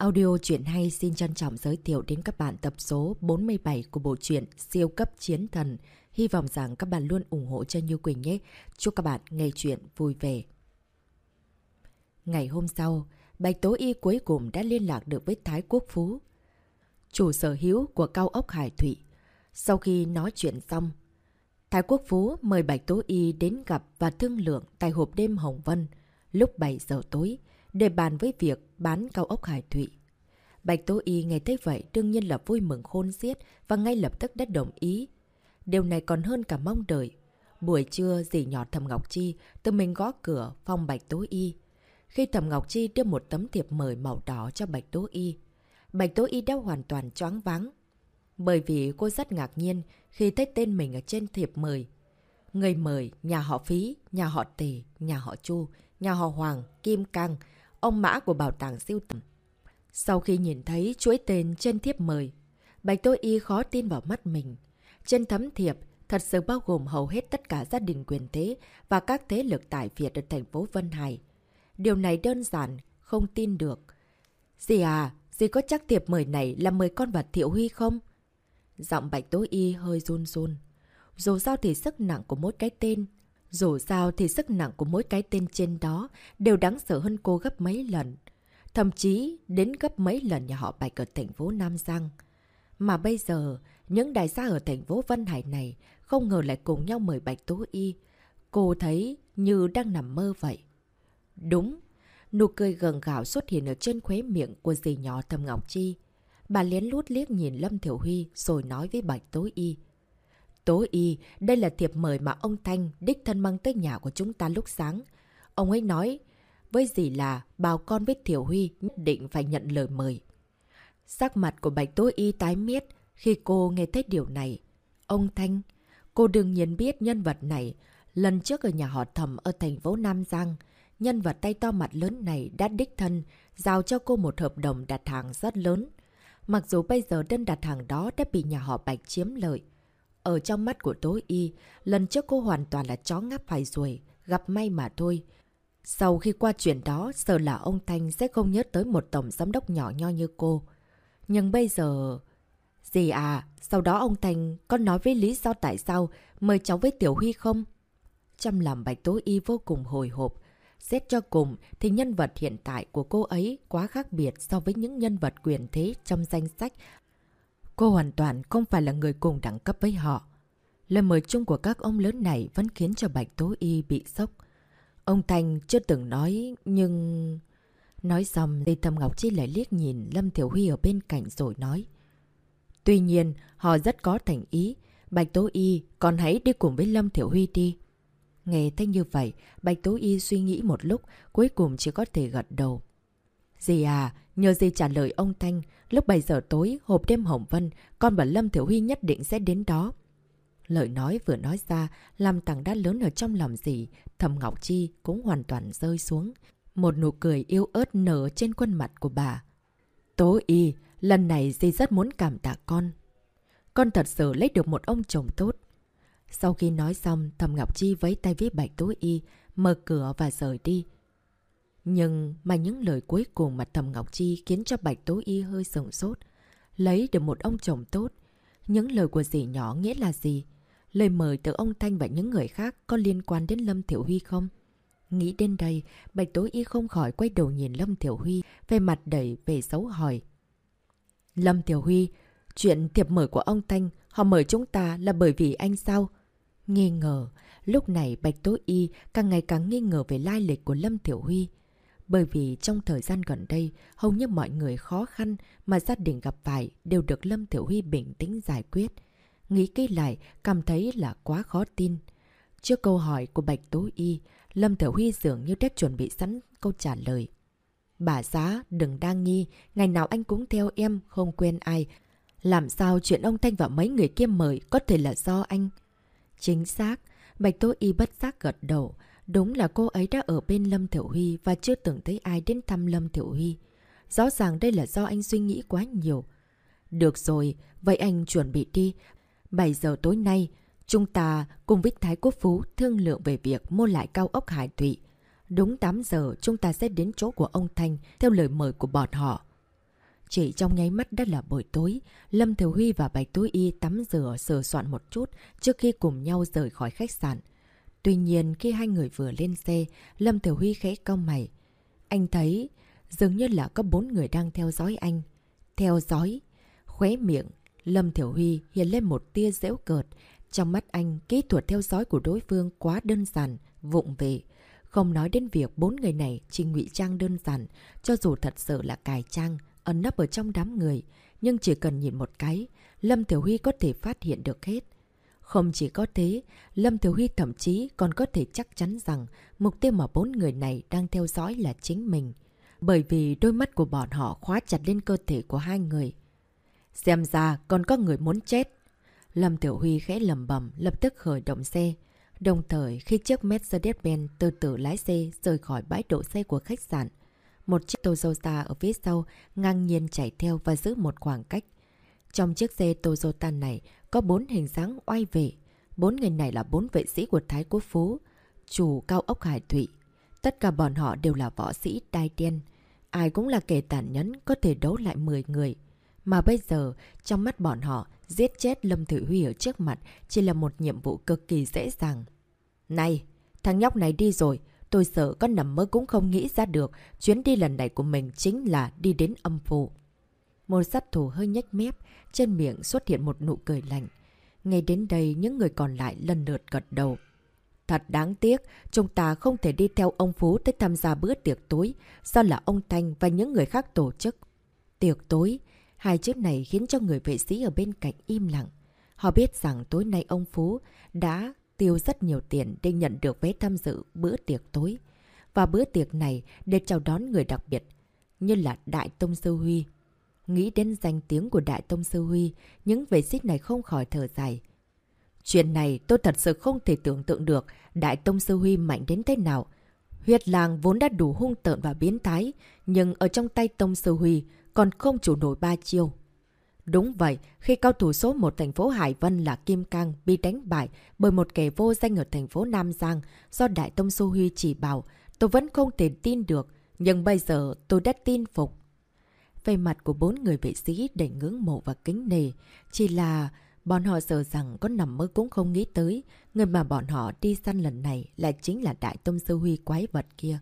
Audio truyện hay xin trân trọng giới thiệu đến các bạn tập số 47 của bộ truyện Siêu cấp chiến thần. Hy vọng rằng các bạn luôn ủng hộ cho Như Quỳnh nhé. Chúc các bạn nghe truyện vui vẻ. Ngày hôm sau, Bạch Tố Y cuối cùng đã liên lạc được với Thái Quốc Phú, chủ sở hữu của cao ốc Hải Thụy. Sau khi nói chuyện xong, Thái Quốc Phú mời Bạch Tố Y đến gặp và thương lượng tại hộp đêm Hồng Vân lúc 7 giờ tối để bàn với việc bán cao ốc Hải Thụy. Bạch Tố Y nghe thấy vậy đương nhiên là vui mừng khôn xiết và ngay lập tức đã đồng ý. Điều này còn hơn cả mong đợi. Buổi trưa dì nhỏ Thầm Ngọc Chi tự mình gõ cửa phòng Bạch Tố Y. Khi Thầm Ngọc Chi đưa một tấm thiệp mời màu đỏ cho Bạch Tố Y, Bạch Tố Y đã hoàn toàn choáng váng. Bởi vì cô rất ngạc nhiên khi thấy tên mình ở trên thiệp mời. Người mời nhà họ Phí, nhà họ Tề, nhà họ Chu, nhà họ Hoàng, Kim Cang, ông mã của bảo tàng siêu tầm. Sau khi nhìn thấy chuỗi tên trên thiếp mời, Bạch Tô Y khó tin vào mắt mình. Trên thấm thiệp, thật sự bao gồm hầu hết tất cả gia đình quyền thế và các thế lực tại Việt ở thành phố Vân Hải. Điều này đơn giản, không tin được. Dì à, dì có chắc thiệp mời này là mời con vật Thiệu Huy không? Giọng Bạch Tố Y hơi run run. Dù sao thì sức nặng của mỗi cái tên dù sao thì sức nặng của mỗi cái tên trên đó đều đáng sợ hơn cô gấp mấy lần. Thậm chí đến gấp mấy lần nhà họ Bạch ở thành phố Nam Giang. Mà bây giờ, những đại gia ở thành phố Vân Hải này không ngờ lại cùng nhau mời Bạch Tố Y. Cô thấy như đang nằm mơ vậy. Đúng, nụ cười gần gạo xuất hiện ở trên khuế miệng của dì nhỏ Thầm Ngọc Chi. Bà lén lút liếc nhìn Lâm Thiểu Huy rồi nói với Bạch Tố Y. Tố y, đây là thiệp mời mà ông Thanh đích thân mang tới nhà của chúng ta lúc sáng. Ông ấy nói, với gì là bào con với Thiểu Huy nhất định phải nhận lời mời. Sắc mặt của Bạch Tố Y tái miết khi cô nghe thấy điều này. Ông Thanh, cô đương nhiên biết nhân vật này. Lần trước ở nhà họ thầm ở thành phố Nam Giang, nhân vật tay to mặt lớn này đã đích thân giao cho cô một hợp đồng đặt hàng rất lớn. Mặc dù bây giờ đơn đặt hàng đó đã bị nhà họ Bạch chiếm lợi, ở trong mắt của tối Y, lần trước cô hoàn toàn là chó ngáp phải ruồi, gặp may mà thôi. Sau khi qua chuyện đó, sợ là ông Thanh sẽ không nhớ tới một tổng giám đốc nhỏ nho như cô. Nhưng bây giờ... Gì à, sau đó ông Thanh có nói với lý do tại sao mời cháu với Tiểu Huy không? Trong lòng Bạch Tố Y vô cùng hồi hộp. Xét cho cùng thì nhân vật hiện tại của cô ấy quá khác biệt so với những nhân vật quyền thế trong danh sách Cô hoàn toàn không phải là người cùng đẳng cấp với họ. Lời mời chung của các ông lớn này vẫn khiến cho Bạch Tố Y bị sốc. Ông Thanh chưa từng nói, nhưng... Nói xong thì Thầm Ngọc Chi lại liếc nhìn Lâm Thiểu Huy ở bên cạnh rồi nói. Tuy nhiên, họ rất có thành ý. Bạch Tố Y, còn hãy đi cùng với Lâm Thiểu Huy đi. Nghe thấy như vậy, Bạch Tố Y suy nghĩ một lúc, cuối cùng chỉ có thể gật đầu. Dì à, nhờ dì trả lời ông Thanh, lúc 7 giờ tối, hộp đêm Hồng Vân, con và Lâm Thiểu Huy nhất định sẽ đến đó. Lời nói vừa nói ra, làm tảng đá lớn ở trong lòng dì, thầm Ngọc Chi cũng hoàn toàn rơi xuống. Một nụ cười yêu ớt nở trên khuôn mặt của bà. Tố y, lần này dì rất muốn cảm tạ con. Con thật sự lấy được một ông chồng tốt. Sau khi nói xong, thầm Ngọc Chi với tay với Bạch Tố Y, mở cửa và rời đi. Nhưng mà những lời cuối cùng mà Thầm Ngọc Chi khiến cho Bạch Tố Y hơi sừng sốt. Lấy được một ông chồng tốt. Những lời của dì nhỏ nghĩa là gì? Lời mời từ ông Thanh và những người khác có liên quan đến Lâm Thiểu Huy không? Nghĩ đến đây, Bạch Tố Y không khỏi quay đầu nhìn Lâm Thiểu Huy, về mặt đẩy về xấu hỏi. Lâm Thiểu Huy, chuyện thiệp mời của ông Thanh, họ mời chúng ta là bởi vì anh sao? Nghi ngờ, lúc này Bạch Tố Y càng ngày càng nghi ngờ về lai lịch của Lâm Thiểu Huy. Bởi vì trong thời gian gần đây, hầu như mọi người khó khăn mà gia đình gặp phải đều được Lâm Thiểu Huy bình tĩnh giải quyết. Nghĩ kỹ lại, cảm thấy là quá khó tin. Trước câu hỏi của Bạch Tố Y, Lâm Thiểu Huy dường như đã chuẩn bị sẵn câu trả lời. Bà giá, đừng đa nghi, ngày nào anh cũng theo em, không quên ai. Làm sao chuyện ông Thanh và mấy người kia mời có thể là do anh? Chính xác, Bạch Tố Y bất giác gật đầu. Đúng là cô ấy đã ở bên Lâm Thiểu Huy và chưa từng thấy ai đến thăm Lâm Thiểu Huy. Rõ ràng đây là do anh suy nghĩ quá nhiều. Được rồi, vậy anh chuẩn bị đi. 7 giờ tối nay, chúng ta cùng với Thái Quốc Phú thương lượng về việc mua lại cao ốc Hải Thụy. Đúng 8 giờ chúng ta sẽ đến chỗ của ông Thanh theo lời mời của bọn họ. Chỉ trong nháy mắt đã là buổi tối, Lâm Thiểu Huy và Bạch Túi Y tắm rửa sửa soạn một chút trước khi cùng nhau rời khỏi khách sạn. Tuy nhiên khi hai người vừa lên xe, Lâm Thiểu Huy khẽ cau mày. Anh thấy dường như là có bốn người đang theo dõi anh. Theo dõi. Khóe miệng, Lâm Thiểu Huy hiện lên một tia dễu cợt. Trong mắt anh, kỹ thuật theo dõi của đối phương quá đơn giản, vụng về. Không nói đến việc bốn người này chỉ ngụy trang đơn giản, cho dù thật sự là cài trang, ẩn nấp ở trong đám người. Nhưng chỉ cần nhìn một cái, Lâm Thiểu Huy có thể phát hiện được hết. Không chỉ có thế, Lâm Tiểu Huy thậm chí còn có thể chắc chắn rằng mục tiêu mà bốn người này đang theo dõi là chính mình. Bởi vì đôi mắt của bọn họ khóa chặt lên cơ thể của hai người. Xem ra còn có người muốn chết. Lâm Tiểu Huy khẽ lầm bầm lập tức khởi động xe. Đồng thời khi chiếc Mercedes-Benz từ từ lái xe rời khỏi bãi đổ xe của khách sạn. Một chiếc Toyota ở phía sau ngang nhiên chạy theo và giữ một khoảng cách. Trong chiếc xe Toyota này có bốn hình dáng oai vệ. Bốn người này là bốn vệ sĩ của Thái Quốc Phú, chủ cao ốc Hải Thụy. Tất cả bọn họ đều là võ sĩ đai đen. Ai cũng là kẻ tàn nhẫn có thể đấu lại 10 người. Mà bây giờ, trong mắt bọn họ, giết chết Lâm Thử Huy ở trước mặt chỉ là một nhiệm vụ cực kỳ dễ dàng. Này, thằng nhóc này đi rồi, tôi sợ có nằm mơ cũng không nghĩ ra được chuyến đi lần này của mình chính là đi đến âm phủ. Một sát thủ hơi nhếch mép, trên miệng xuất hiện một nụ cười lạnh. Ngay đến đây, những người còn lại lần lượt gật đầu. Thật đáng tiếc, chúng ta không thể đi theo ông Phú tới tham gia bữa tiệc tối, do là ông Thanh và những người khác tổ chức. Tiệc tối, hai chữ này khiến cho người vệ sĩ ở bên cạnh im lặng. Họ biết rằng tối nay ông Phú đã tiêu rất nhiều tiền để nhận được vé tham dự bữa tiệc tối. Và bữa tiệc này để chào đón người đặc biệt, như là Đại Tông Sư Huy. Nghĩ đến danh tiếng của Đại Tông Sư Huy, những vệ sĩ này không khỏi thở dài. Chuyện này tôi thật sự không thể tưởng tượng được Đại Tông Sư Huy mạnh đến thế nào. Huyệt làng vốn đã đủ hung tợn và biến thái, nhưng ở trong tay Tông Sư Huy còn không chủ nổi ba chiêu. Đúng vậy, khi cao thủ số 1 thành phố Hải Vân là Kim Cang bị đánh bại bởi một kẻ vô danh ở thành phố Nam Giang do Đại Tông Sư Huy chỉ bảo, tôi vẫn không thể tin được, nhưng bây giờ tôi đã tin phục. Về mặt của bốn người vệ sĩ đầy ngưỡng mộ và kính nề, chỉ là bọn họ sợ rằng có nằm mơ cũng không nghĩ tới, người mà bọn họ đi săn lần này lại chính là Đại Tông Sư Huy quái vật kia.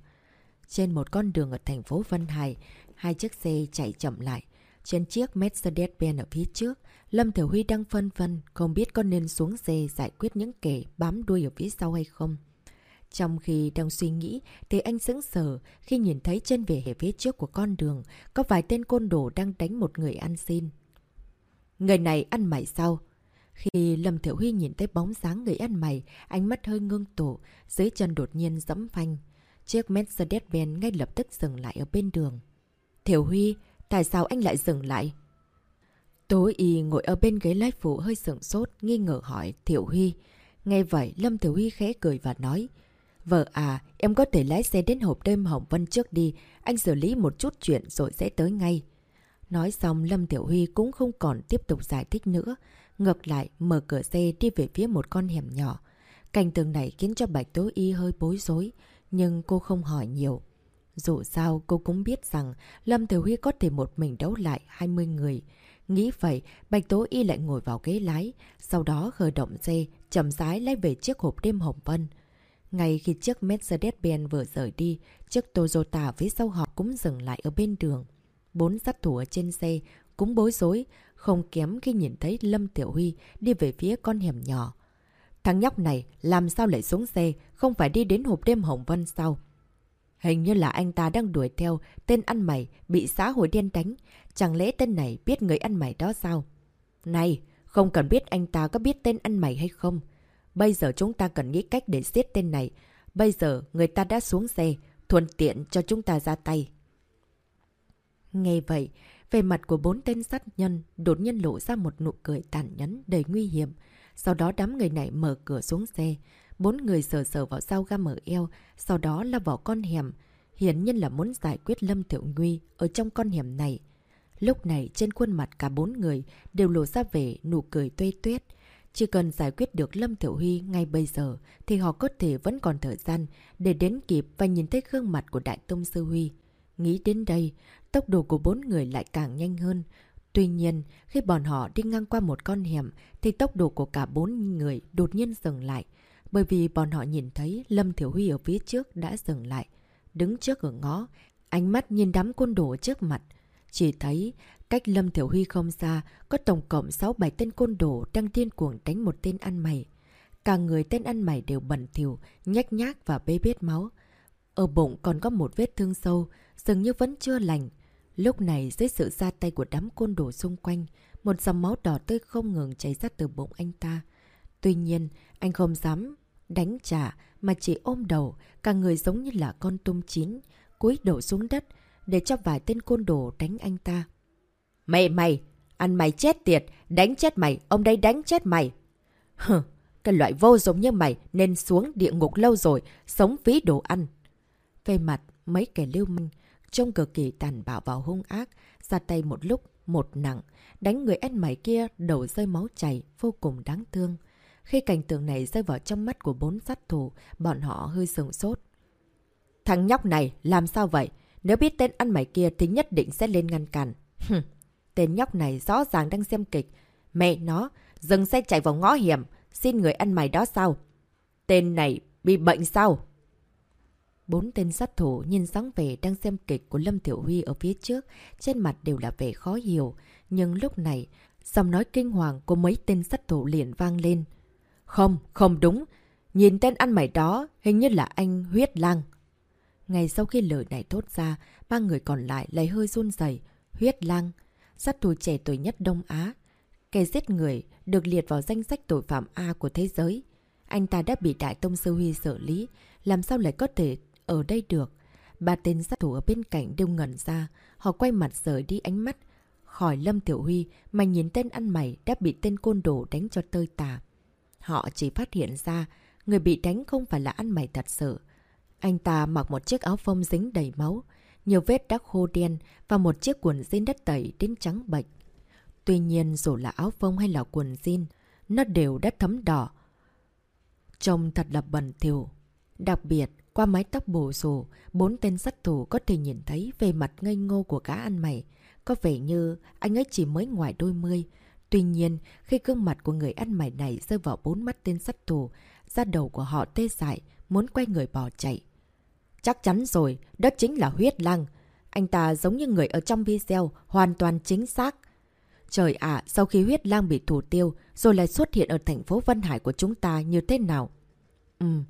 Trên một con đường ở thành phố Vân Hải, hai chiếc xe chạy chậm lại. Trên chiếc Mercedes-Benz ở phía trước, Lâm Thiểu Huy đang phân vân, không biết có nên xuống xe giải quyết những kẻ bám đuôi ở phía sau hay không. Trong khi đang suy nghĩ, thì anh sững sờ khi nhìn thấy trên vỉa hè phía trước của con đường có vài tên côn đồ đang đánh một người ăn xin. Người này ăn mày sao? Khi Lâm Thiểu Huy nhìn thấy bóng dáng người ăn mày, ánh mắt hơi ngưng tổ, dưới chân đột nhiên dẫm phanh. Chiếc Mercedes-Benz ngay lập tức dừng lại ở bên đường. Thiểu Huy, tại sao anh lại dừng lại? Tối y ngồi ở bên ghế lái phụ hơi sửng sốt, nghi ngờ hỏi Thiểu Huy. Nghe vậy, Lâm Thiểu Huy khẽ cười và nói. Vợ à, em có thể lái xe đến hộp đêm Hồng Vân trước đi, anh xử lý một chút chuyện rồi sẽ tới ngay. Nói xong Lâm Tiểu Huy cũng không còn tiếp tục giải thích nữa, ngược lại mở cửa xe đi về phía một con hẻm nhỏ. Cảnh tường này khiến cho Bạch Tố Y hơi bối rối, nhưng cô không hỏi nhiều. Dù sao cô cũng biết rằng Lâm Tiểu Huy có thể một mình đấu lại 20 người. Nghĩ vậy, Bạch Tố Y lại ngồi vào ghế lái, sau đó khởi động xe, chậm rãi lái về chiếc hộp đêm Hồng Vân. Ngay khi chiếc Mercedes-Benz vừa rời đi, chiếc Toyota phía sau họ cũng dừng lại ở bên đường. Bốn sát thủ ở trên xe cũng bối rối, không kém khi nhìn thấy Lâm Tiểu Huy đi về phía con hẻm nhỏ. Thằng nhóc này làm sao lại xuống xe, không phải đi đến hộp đêm Hồng Vân sao? Hình như là anh ta đang đuổi theo tên ăn mày bị xã hội đen đánh. Chẳng lẽ tên này biết người ăn mày đó sao? Này, không cần biết anh ta có biết tên ăn mày hay không. Bây giờ chúng ta cần nghĩ cách để giết tên này. Bây giờ người ta đã xuống xe, thuận tiện cho chúng ta ra tay. Nghe vậy, về mặt của bốn tên sát nhân đột nhiên lộ ra một nụ cười tàn nhẫn đầy nguy hiểm. Sau đó đám người này mở cửa xuống xe. Bốn người sờ sờ vào dao găm ở eo, sau đó là vào con hẻm. Hiển nhiên là muốn giải quyết Lâm Thiệu Nguy ở trong con hẻm này. Lúc này trên khuôn mặt cả bốn người đều lộ ra về nụ cười tuê tuyết. Chỉ cần giải quyết được Lâm Thiểu Huy ngay bây giờ thì họ có thể vẫn còn thời gian để đến kịp và nhìn thấy gương mặt của Đại Tông Sư Huy. Nghĩ đến đây, tốc độ của bốn người lại càng nhanh hơn. Tuy nhiên, khi bọn họ đi ngang qua một con hẻm, thì tốc độ của cả bốn người đột nhiên dừng lại. Bởi vì bọn họ nhìn thấy Lâm Thiểu Huy ở phía trước đã dừng lại. Đứng trước ở ngõ, ánh mắt nhìn đám côn đồ trước mặt. Chỉ thấy cách Lâm Thiểu Huy không xa, có tổng cộng 6-7 tên côn đồ đang điên cuồng đánh một tên ăn mày. Cả người tên ăn mày đều bẩn thỉu, nhách nhác và bê bết máu. Ở bụng còn có một vết thương sâu, dường như vẫn chưa lành. Lúc này dưới sự ra tay của đám côn đồ xung quanh, một dòng máu đỏ tươi không ngừng chảy ra từ bụng anh ta. Tuy nhiên, anh không dám đánh trả mà chỉ ôm đầu, cả người giống như là con tôm chín, cúi đổ xuống đất để cho vài tên côn đồ đánh anh ta mẹ mày, ăn mày chết tiệt, đánh chết mày, ông đây đánh chết mày. Hừ, cái loại vô giống như mày nên xuống địa ngục lâu rồi, sống phí đồ ăn. Về mặt, mấy kẻ lưu manh, trông cực kỳ tàn bạo và hung ác, ra tay một lúc, một nặng, đánh người ăn mày kia đầu rơi máu chảy, vô cùng đáng thương. Khi cảnh tượng này rơi vào trong mắt của bốn sát thủ, bọn họ hơi sừng sốt. Thằng nhóc này, làm sao vậy? Nếu biết tên ăn mày kia thì nhất định sẽ lên ngăn cản tên nhóc này rõ ràng đang xem kịch. Mẹ nó, dừng xe chạy vào ngõ hiểm, xin người ăn mày đó sao? Tên này bị bệnh sao? Bốn tên sát thủ nhìn sáng về đang xem kịch của Lâm Tiểu Huy ở phía trước, trên mặt đều là vẻ khó hiểu. Nhưng lúc này, giọng nói kinh hoàng của mấy tên sát thủ liền vang lên. Không, không đúng. Nhìn tên ăn mày đó, hình như là anh Huyết Lang. Ngay sau khi lời này thốt ra, ba người còn lại lấy hơi run dày. Huyết Lang, sát thủ trẻ tuổi nhất Đông Á. Kẻ giết người được liệt vào danh sách tội phạm A của thế giới. Anh ta đã bị Đại Tông Sư Huy xử lý, làm sao lại có thể ở đây được. Ba tên sát thủ ở bên cạnh đều ngẩn ra, họ quay mặt rời đi ánh mắt. Khỏi Lâm Tiểu Huy mà nhìn tên ăn mày đã bị tên côn đồ đánh cho tơi tà. Họ chỉ phát hiện ra người bị đánh không phải là ăn mày thật sự. Anh ta mặc một chiếc áo phông dính đầy máu, nhiều vết đắc khô đen và một chiếc quần jean đất tẩy đến trắng bệch. Tuy nhiên dù là áo phông hay là quần jean, nó đều đã thấm đỏ. Trông thật là bẩn thỉu. Đặc biệt, qua mái tóc bổ xù, bốn tên sát thủ có thể nhìn thấy về mặt ngây ngô của gã ăn mày. Có vẻ như anh ấy chỉ mới ngoài đôi mươi. Tuy nhiên, khi gương mặt của người ăn mày này rơi vào bốn mắt tên sát thủ, da đầu của họ tê dại, muốn quay người bỏ chạy. Chắc chắn rồi, đó chính là huyết lăng. Anh ta giống như người ở trong video, hoàn toàn chính xác. Trời ạ, sau khi huyết lang bị thủ tiêu, rồi lại xuất hiện ở thành phố Vân Hải của chúng ta như thế nào? Ừm,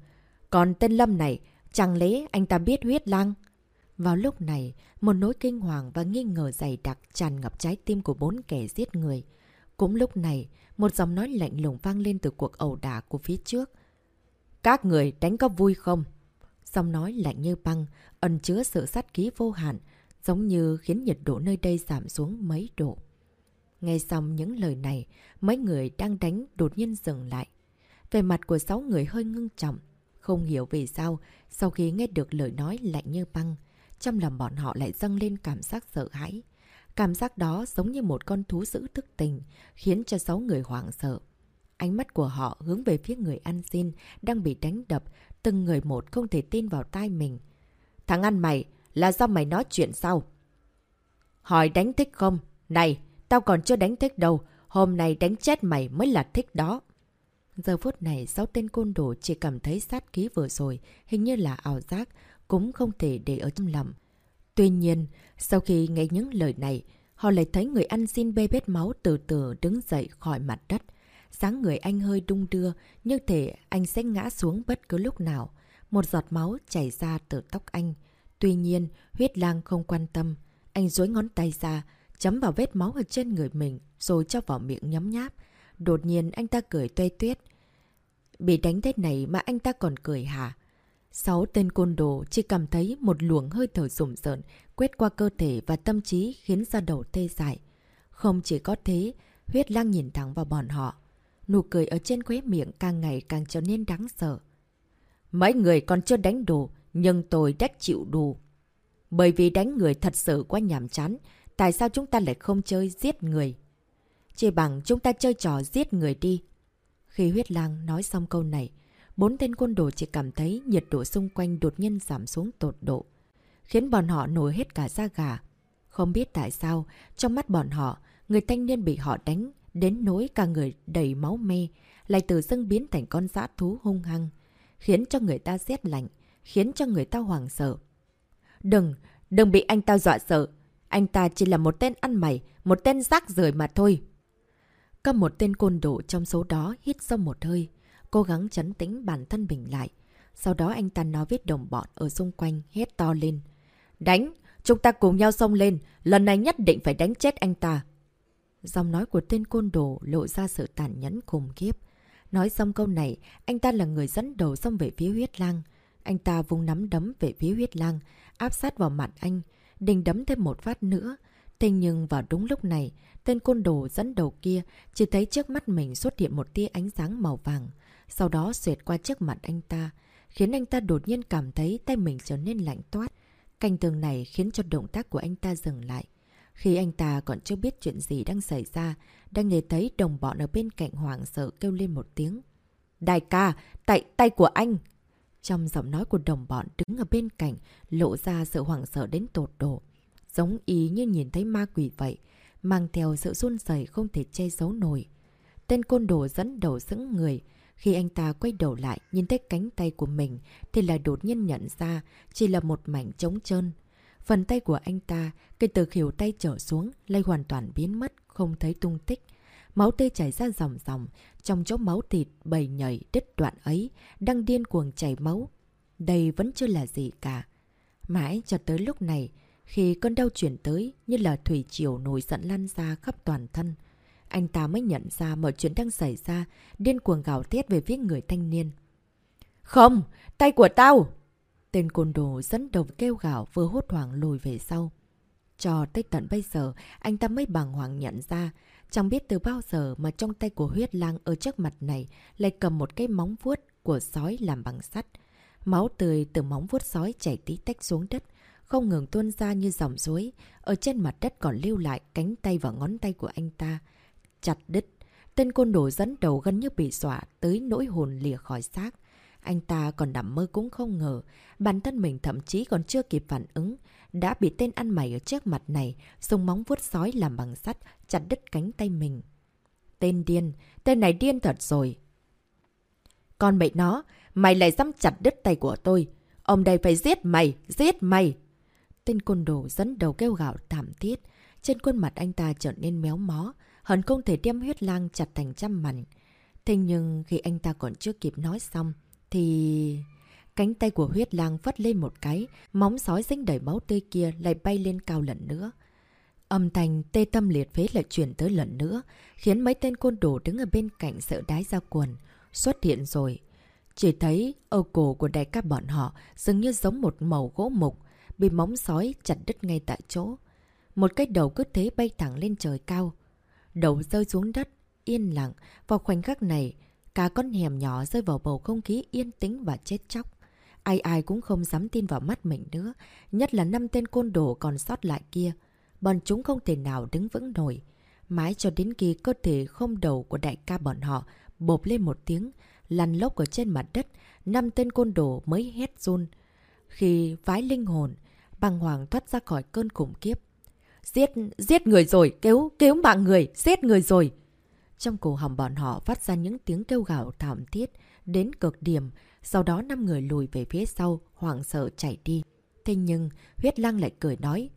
còn tên Lâm này, chẳng lẽ anh ta biết huyết lang? Vào lúc này, một nỗi kinh hoàng và nghi ngờ dày đặc tràn ngập trái tim của bốn kẻ giết người. Cũng lúc này, một giọng nói lạnh lùng vang lên từ cuộc ẩu đả của phía trước. Các người đánh có vui không? Giọng nói lạnh như băng, ẩn chứa sự sát ký vô hạn, giống như khiến nhiệt độ nơi đây giảm xuống mấy độ. Nghe xong những lời này, mấy người đang đánh đột nhiên dừng lại. Về mặt của sáu người hơi ngưng trọng. Không hiểu vì sao, sau khi nghe được lời nói lạnh như băng, trong lòng bọn họ lại dâng lên cảm giác sợ hãi. Cảm giác đó giống như một con thú dữ thức tình, khiến cho sáu người hoảng sợ. Ánh mắt của họ hướng về phía người ăn xin, đang bị đánh đập, từng người một không thể tin vào tai mình. Thằng ăn mày, là do mày nói chuyện sao? Hỏi đánh thích không? Này, tao còn chưa đánh thích đâu, hôm nay đánh chết mày mới là thích đó. Giờ phút này, sáu tên côn đồ chỉ cảm thấy sát ký vừa rồi, hình như là ảo giác, cũng không thể để ở trong lòng. Tuy nhiên, sau khi nghe những lời này, họ lại thấy người ăn xin bê bết máu từ từ đứng dậy khỏi mặt đất sáng người anh hơi đung đưa, như thể anh sẽ ngã xuống bất cứ lúc nào. Một giọt máu chảy ra từ tóc anh. Tuy nhiên, huyết lang không quan tâm. Anh dối ngón tay ra, chấm vào vết máu ở trên người mình, rồi cho vào miệng nhấm nháp. Đột nhiên anh ta cười tuê tuyết. Bị đánh thế này mà anh ta còn cười hả? Sáu tên côn đồ chỉ cảm thấy một luồng hơi thở rủng rợn quét qua cơ thể và tâm trí khiến ra đầu tê dại. Không chỉ có thế, huyết lang nhìn thẳng vào bọn họ. Nụ cười ở trên khóe miệng càng ngày càng trở nên đáng sợ. Mấy người còn chưa đánh đồ, nhưng tôi đã chịu đủ. Bởi vì đánh người thật sự quá nhàm chán, tại sao chúng ta lại không chơi giết người? Chỉ bằng chúng ta chơi trò giết người đi. Khi huyết lang nói xong câu này, bốn tên quân đồ chỉ cảm thấy nhiệt độ xung quanh đột nhiên giảm xuống tột độ, khiến bọn họ nổi hết cả da gà. Không biết tại sao, trong mắt bọn họ, người thanh niên bị họ đánh, đến nỗi cả người đầy máu me, lại từ dưng biến thành con dã thú hung hăng, khiến cho người ta rét lạnh, khiến cho người ta hoảng sợ. Đừng, đừng bị anh ta dọa sợ. Anh ta chỉ là một tên ăn mày, một tên rác rưởi mà thôi. Có một tên côn đồ trong số đó hít sâu một hơi, cố gắng chấn tĩnh bản thân mình lại. Sau đó anh ta nói với đồng bọn ở xung quanh, hét to lên. Đánh! Chúng ta cùng nhau xông lên, lần này nhất định phải đánh chết anh ta. Giọng nói của tên côn đồ lộ ra sự tàn nhẫn khủng khiếp. Nói xong câu này, anh ta là người dẫn đầu xông về phía huyết lang. Anh ta vung nắm đấm về phía huyết lang, áp sát vào mặt anh, định đấm thêm một phát nữa. Thế nhưng vào đúng lúc này, tên côn đồ dẫn đầu kia chỉ thấy trước mắt mình xuất hiện một tia ánh sáng màu vàng. Sau đó xuyệt qua trước mặt anh ta, khiến anh ta đột nhiên cảm thấy tay mình trở nên lạnh toát. cảnh tường này khiến cho động tác của anh ta dừng lại. Khi anh ta còn chưa biết chuyện gì đang xảy ra, đang nghe thấy đồng bọn ở bên cạnh hoảng sợ kêu lên một tiếng. Đại ca, tại tay của anh! Trong giọng nói của đồng bọn đứng ở bên cạnh, lộ ra sự hoảng sợ đến tột độ. Giống ý như nhìn thấy ma quỷ vậy, mang theo sự run rẩy không thể che giấu nổi. Tên côn đồ dẫn đầu dẫn người, khi anh ta quay đầu lại nhìn thấy cánh tay của mình thì lại đột nhiên nhận ra chỉ là một mảnh trống trơn. Phần tay của anh ta, kể từ khỉu tay trở xuống, lây hoàn toàn biến mất, không thấy tung tích. Máu tê chảy ra dòng dòng, trong chỗ máu thịt bầy nhảy đứt đoạn ấy, đang điên cuồng chảy máu. Đây vẫn chưa là gì cả. Mãi cho tới lúc này, khi cơn đau chuyển tới như là thủy triều nổi giận lan ra khắp toàn thân, anh ta mới nhận ra mọi chuyện đang xảy ra, điên cuồng gào thét về phía người thanh niên. Không! Tay của tao! Tên côn đồ dẫn đầu kêu gào vừa hốt hoảng lùi về sau. Cho tới tận bây giờ, anh ta mới bàng hoàng nhận ra, chẳng biết từ bao giờ mà trong tay của huyết lang ở trước mặt này lại cầm một cái móng vuốt của sói làm bằng sắt. Máu tươi từ móng vuốt sói chảy tí tách xuống đất, không ngừng tuôn ra như dòng suối. Ở trên mặt đất còn lưu lại cánh tay và ngón tay của anh ta. Chặt đứt, tên côn đồ dẫn đầu gần như bị dọa tới nỗi hồn lìa khỏi xác. Anh ta còn nằm mơ cũng không ngờ, bản thân mình thậm chí còn chưa kịp phản ứng, đã bị tên ăn mày ở trước mặt này dùng móng vuốt sói làm bằng sắt chặt đứt cánh tay mình. Tên điên, tên này điên thật rồi. Con mẹ nó, mày lại dám chặt đứt tay của tôi. Ông đây phải giết mày, giết mày. Tên côn đồ dẫn đầu kêu gạo thảm thiết. Trên khuôn mặt anh ta trở nên méo mó, hận không thể đem huyết lang chặt thành trăm mảnh. Thế nhưng khi anh ta còn chưa kịp nói xong, thì... Cánh tay của huyết lang vất lên một cái, móng sói dính đầy máu tươi kia lại bay lên cao lần nữa. Âm thanh tê tâm liệt phế lại chuyển tới lần nữa, khiến mấy tên côn đồ đứng ở bên cạnh sợ đái ra quần. Xuất hiện rồi. Chỉ thấy ở cổ của đại ca bọn họ dường như giống một màu gỗ mục, bị móng sói chặt đứt ngay tại chỗ. Một cái đầu cứ thế bay thẳng lên trời cao. Đầu rơi xuống đất, yên lặng. Vào khoảnh khắc này, cả con hẻm nhỏ rơi vào bầu không khí yên tĩnh và chết chóc. Ai ai cũng không dám tin vào mắt mình nữa, nhất là năm tên côn đồ còn sót lại kia. Bọn chúng không thể nào đứng vững nổi. Mãi cho đến khi cơ thể không đầu của đại ca bọn họ bộp lên một tiếng, lăn lốc ở trên mặt đất, năm tên côn đồ mới hét run. Khi vái linh hồn, băng hoàng thoát ra khỏi cơn khủng khiếp. Giết, giết người rồi, cứu, cứu mạng người, giết người rồi. Trong cổ họng bọn họ phát ra những tiếng kêu gào thảm thiết, đến cực điểm, sau đó năm người lùi về phía sau, hoảng sợ chạy đi. Thế nhưng, huyết lăng lại cười nói.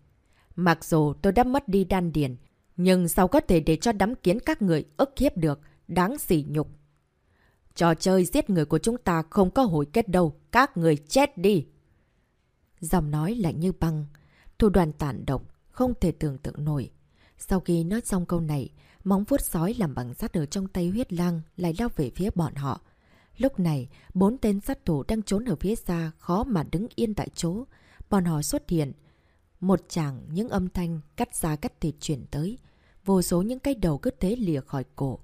Mặc dù tôi đã mất đi đan điền, nhưng sao có thể để cho đám kiến các người ức hiếp được, đáng sỉ nhục. Trò chơi giết người của chúng ta không có hồi kết đâu, các người chết đi. Dòng nói lạnh như băng, thủ đoàn tản độc, không thể tưởng tượng nổi. Sau khi nói xong câu này, móng vuốt sói làm bằng sắt ở trong tay huyết lang lại lao về phía bọn họ. Lúc này, bốn tên sát thủ đang trốn ở phía xa, khó mà đứng yên tại chỗ. Bọn họ xuất hiện. Một chàng những âm thanh cắt da cắt thịt chuyển tới. Vô số những cái đầu cứ thế lìa khỏi cổ.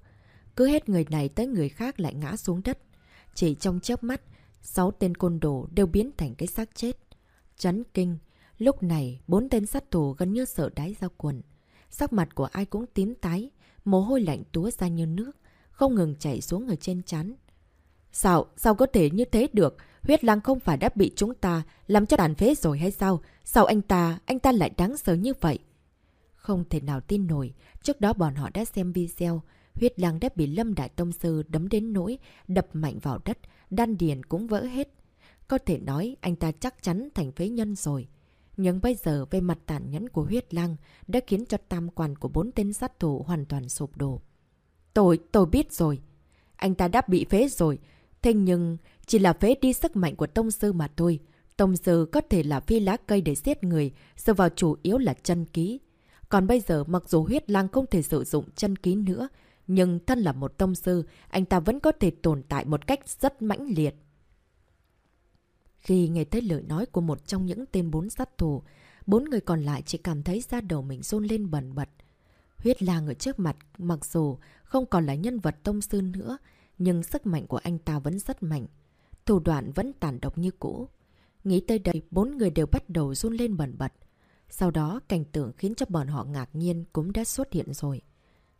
Cứ hết người này tới người khác lại ngã xuống đất. Chỉ trong chớp mắt, sáu tên côn đồ đều biến thành cái xác chết. Chấn kinh. Lúc này, bốn tên sát thủ gần như sợ đáy ra quần. Sắc mặt của ai cũng tím tái, mồ hôi lạnh túa ra như nước, không ngừng chảy xuống ở trên chán. Sao, sao có thể như thế được? Huyết lang không phải đã bị chúng ta làm cho đàn phế rồi hay sao? Sao anh ta, anh ta lại đáng sợ như vậy? Không thể nào tin nổi, trước đó bọn họ đã xem video, huyết lang đã bị Lâm Đại Tông Sư đấm đến nỗi, đập mạnh vào đất, đan điền cũng vỡ hết. Có thể nói anh ta chắc chắn thành phế nhân rồi. Nhưng bây giờ về mặt tàn nhẫn của huyết lang đã khiến cho tam quan của bốn tên sát thủ hoàn toàn sụp đổ. Tôi, tôi biết rồi. Anh ta đã bị phế rồi. Thế nhưng chỉ là phế đi sức mạnh của tông sư mà thôi. Tông sư có thể là phi lá cây để giết người, dựa vào chủ yếu là chân ký. Còn bây giờ mặc dù huyết lang không thể sử dụng chân ký nữa, nhưng thân là một tông sư, anh ta vẫn có thể tồn tại một cách rất mãnh liệt. Khi nghe thấy lời nói của một trong những tên bốn sát thủ, bốn người còn lại chỉ cảm thấy da đầu mình rôn lên bẩn bật. Huyết lang ở trước mặt, mặc dù không còn là nhân vật tông sư nữa, nhưng sức mạnh của anh ta vẫn rất mạnh. Thủ đoạn vẫn tàn độc như cũ. Nghĩ tới đây, bốn người đều bắt đầu run lên bẩn bật. Sau đó, cảnh tượng khiến cho bọn họ ngạc nhiên cũng đã xuất hiện rồi.